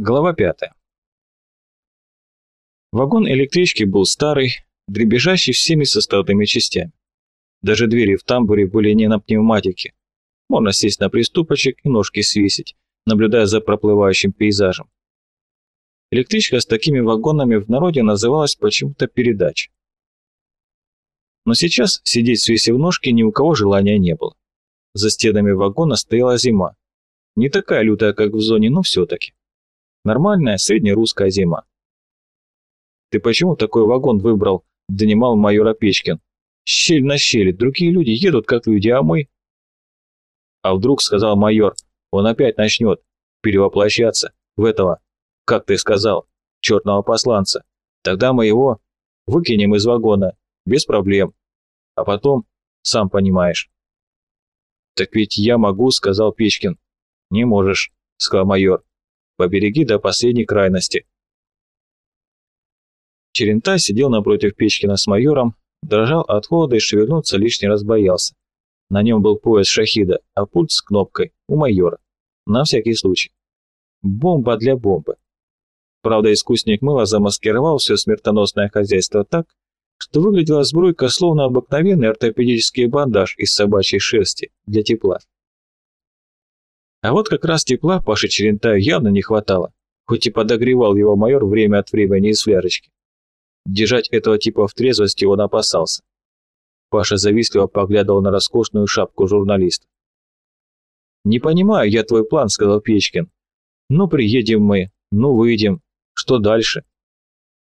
Глава 5. Вагон электрички был старый, дребезжащий всеми составными частями. Даже двери в тамбуре были не на пневматике. Можно сесть на приступочек и ножки свесить, наблюдая за проплывающим пейзажем. Электричка с такими вагонами в народе называлась почему-то передач. Но сейчас сидеть свесив ножки ни у кого желания не было. За стенами вагона стояла зима. Не такая лютая, как в зоне, но все-таки. Нормальная среднерусская зима. «Ты почему такой вагон выбрал?» – донимал майор Опечкин. «Щель на щели, другие люди едут как люди, а мы...» «А вдруг, — сказал майор, — он опять начнет перевоплощаться в этого, как ты сказал, черного посланца. Тогда мы его выкинем из вагона, без проблем. А потом, сам понимаешь». «Так ведь я могу», — сказал Печкин. «Не можешь», — сказал майор. Побереги до последней крайности. Черентай сидел напротив Печкина с майором, дрожал от холода и шевельнуться лишний раз боялся. На нем был пояс шахида, а пульт с кнопкой у майора. На всякий случай. Бомба для бомбы. Правда, искусник мыла замаскировал все смертоносное хозяйство так, что выглядела сбруйка словно обыкновенный ортопедический бандаж из собачьей шерсти для тепла. А вот как раз тепла Паше Черентаю явно не хватало, хоть и подогревал его майор время от времени из флярочки. Держать этого типа в трезвости он опасался. Паша завистливо поглядывал на роскошную шапку журналиста. «Не понимаю я твой план», — сказал Печкин. «Ну, приедем мы, ну, выйдем. Что дальше?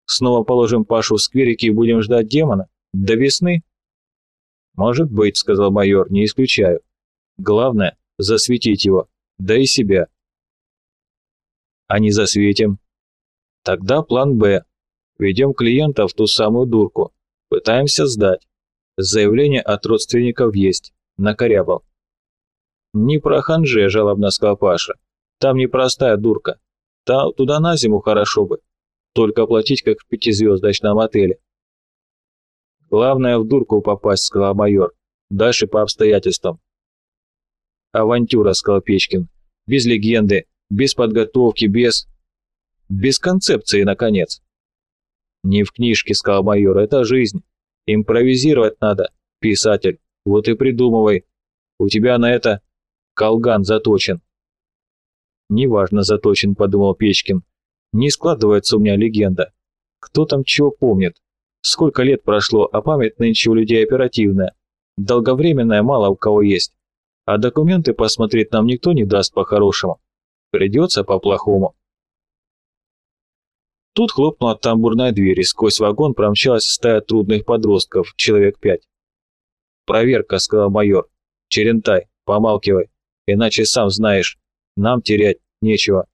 Снова положим Пашу в скверике и будем ждать демона? До весны?» «Может быть», — сказал майор, — «не исключаю. Главное — засветить его да и себя. А не засветим. Тогда план «Б». Ведем клиента в ту самую дурку. Пытаемся сдать. Заявление от родственников есть. Накорябал. «Не про ханже», — жалобно сказал Паша. «Там непростая дурка. Та, туда на зиму хорошо бы. Только оплатить, как в пятизвездочном отеле». «Главное в дурку попасть», — сказал майор. «Дальше по обстоятельствам. «Авантюра», — сказал Печкин. «Без легенды, без подготовки, без... без концепции, наконец». «Не в книжке», — сказал майор, — «это жизнь. Импровизировать надо, писатель. Вот и придумывай. У тебя на это колган заточен». «Неважно заточен», — подумал Печкин. «Не складывается у меня легенда. Кто там чего помнит? Сколько лет прошло, а память нынче у людей оперативная. Долговременная мало у кого есть а документы посмотреть нам никто не даст по-хорошему. Придется по-плохому. Тут хлопнула тамбурная дверь, и сквозь вагон промчалась стая трудных подростков, человек пять. «Проверка», — сказал майор. «Черентай, помалкивай, иначе сам знаешь, нам терять нечего».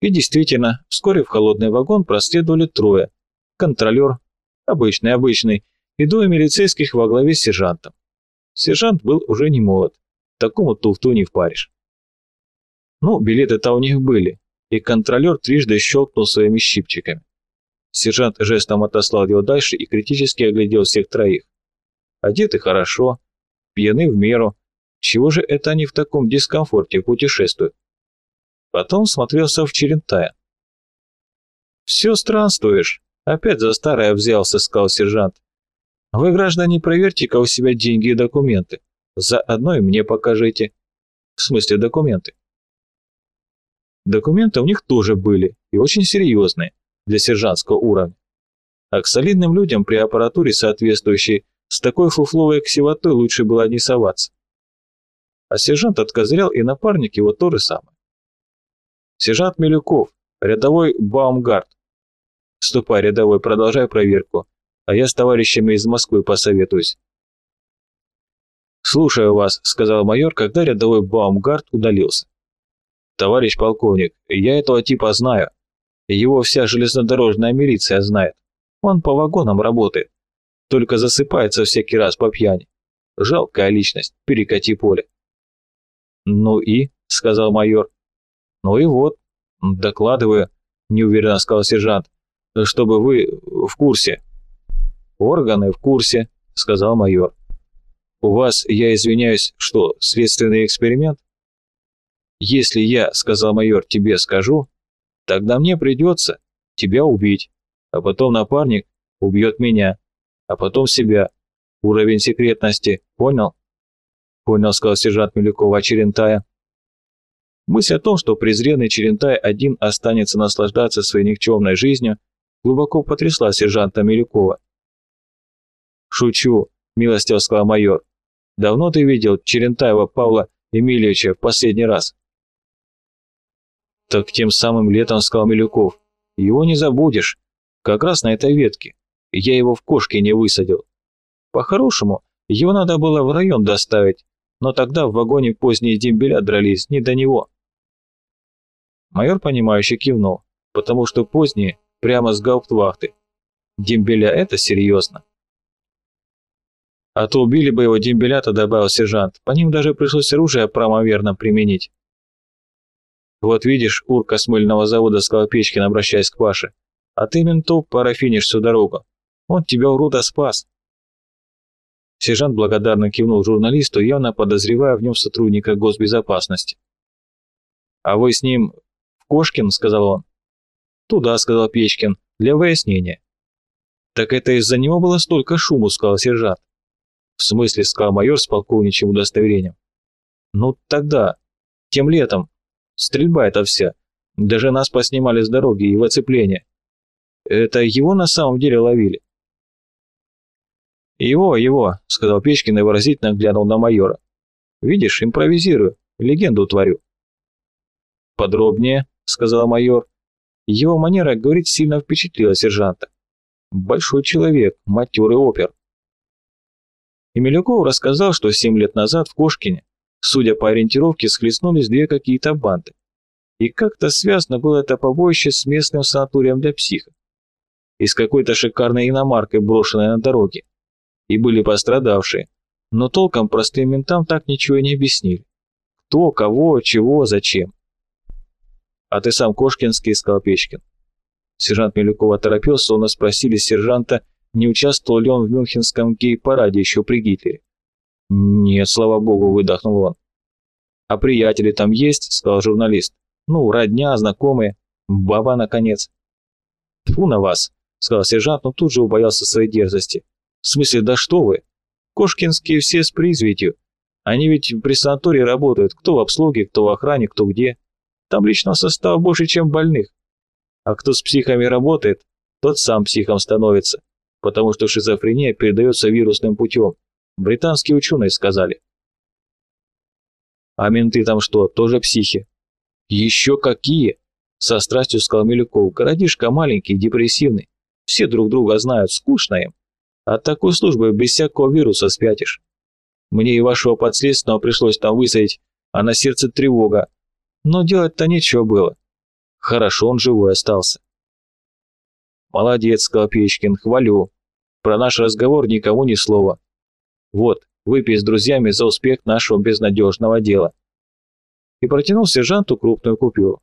И действительно, вскоре в холодный вагон проследовали трое. Контролер, обычный-обычный, и двое милицейских во главе с сержантом. Сержант был уже не молод, такому туфту не впаришь. Ну, билеты-то у них были, и контролер трижды щелкнул своими щипчиками. Сержант жестом отослал его дальше и критически оглядел всех троих. Одеты хорошо, пьяны в меру. Чего же это они в таком дискомфорте путешествуют? Потом смотрелся в Черентая. «Все странствуешь. Опять за старое взялся», — сказал сержант. Вы, граждане, проверьте-ка у себя деньги и документы. Заодно и мне покажите. В смысле документы? Документы у них тоже были, и очень серьезные, для сержантского уровня. А к солидным людям при аппаратуре соответствующей с такой фуфловой ксивотой лучше было не соваться. А сержант откозырял, и напарник его то же самое. Сержант Милюков, рядовой Баумгард. Ступай, рядовой, продолжай проверку а я с товарищами из Москвы посоветуюсь». «Слушаю вас», — сказал майор, когда рядовой Баумгард удалился. «Товарищ полковник, я этого типа знаю. Его вся железнодорожная милиция знает. Он по вагонам работает. Только засыпается всякий раз по пьяни. Жалкая личность, перекати поле». «Ну и?» — сказал майор. «Ну и вот, докладываю», — неуверенно сказал сержант, — «чтобы вы в курсе». «Органы в курсе», — сказал майор. «У вас, я извиняюсь, что, следственный эксперимент?» Если я, сказал майор, тебе скажу, тогда мне придется тебя убить, а потом напарник убьет меня, а потом себя. Уровень секретности, понял? Понял, сказал сержант Милюкова Черентая. Мысль о том, что презренный Черентай один останется наслаждаться своей никчемной жизнью, глубоко потрясла сержанта Милюкова. «Шучу», — милостиво сказал майор. «Давно ты видел Черентаева Павла Емельевича в последний раз?» «Так тем самым летом», — сказал Милюков. «Его не забудешь. Как раз на этой ветке. Я его в кошке не высадил. По-хорошему, его надо было в район доставить, но тогда в вагоне поздние дембеля дрались, не до него». Майор, понимающе кивнул, потому что поздние прямо с гауптвахты. Дембеля — это серьезно. А то убили бы его дембелята, добавил сержант. По ним даже пришлось оружие правомерно применить. Вот видишь, урка с мыльного завода, сказал Печкин, обращаясь к Паше. А ты ментов парафинишь всю дорогу. Он тебя, урода, спас. Сержант благодарно кивнул журналисту, явно подозревая в нем сотрудника госбезопасности. «А вы с ним в Кошкин?» — сказал он. «Туда», — сказал Печкин, — «для выяснения». «Так это из-за него было столько шуму», — сказал сержант. «В смысле?» — сказал майор с полковничьим удостоверением. «Ну тогда, тем летом, стрельба эта вся. Даже нас поснимали с дороги и в оцепление. Это его на самом деле ловили?» «Его, его», — сказал Печкин и выразительно глянул на майора. «Видишь, импровизирую, легенду творю». «Подробнее», — сказал майор. Его манера говорить сильно впечатлила сержанта. Большой человек, матерый опер. И Милюков рассказал, что семь лет назад в Кошкине, судя по ориентировке, схлестнулись две какие-то банды. И как-то связано было это побоище с местным санаторием для психов. И с какой-то шикарной иномаркой, брошенной на дороге. И были пострадавшие. Но толком простым ментам так ничего не объяснили. Кто, кого, чего, зачем. «А ты сам Кошкинский?» — сказал Печкин. Сержант Милюкова торопился, словно спросили сержанта, не участвовал ли он в мюнхенском гей-параде еще при Гитлере. «Нет, слава богу», — выдохнул он. «А приятели там есть?» — сказал журналист. «Ну, родня, знакомые. Баба, наконец». «Тьфу на вас», — сказал сержант, но тут же убоялся своей дерзости. «В смысле, да что вы? Кошкинские все с призвитью. Они ведь при санатории работают, кто в обслуге, кто в охране, кто где. Там личного состава больше, чем больных. А кто с психами работает, тот сам психом становится, потому что шизофрения передается вирусным путем. Британские ученые сказали. А менты там что, тоже психи? Еще какие? Со страстью сказал Милюков. Городишко маленький, депрессивный. Все друг друга знают, скучно им. От такой службы без всякого вируса спятишь. Мне и вашего подследственного пришлось там высадить, а на сердце тревога, но делать-то нечего было. Хорошо он живой остался. Молодец, сказал Печкин, хвалю. Про наш разговор никому ни слова. Вот, выпей с друзьями за успех нашего безнадежного дела. И протянул сержанту крупную купюру.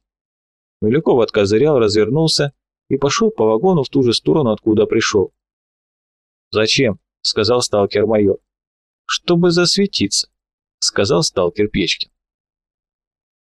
Милюков откозырял, развернулся и пошел по вагону в ту же сторону, откуда пришел. «Зачем?» — сказал сталкер-майор. «Чтобы засветиться», — сказал сталкер Печкин.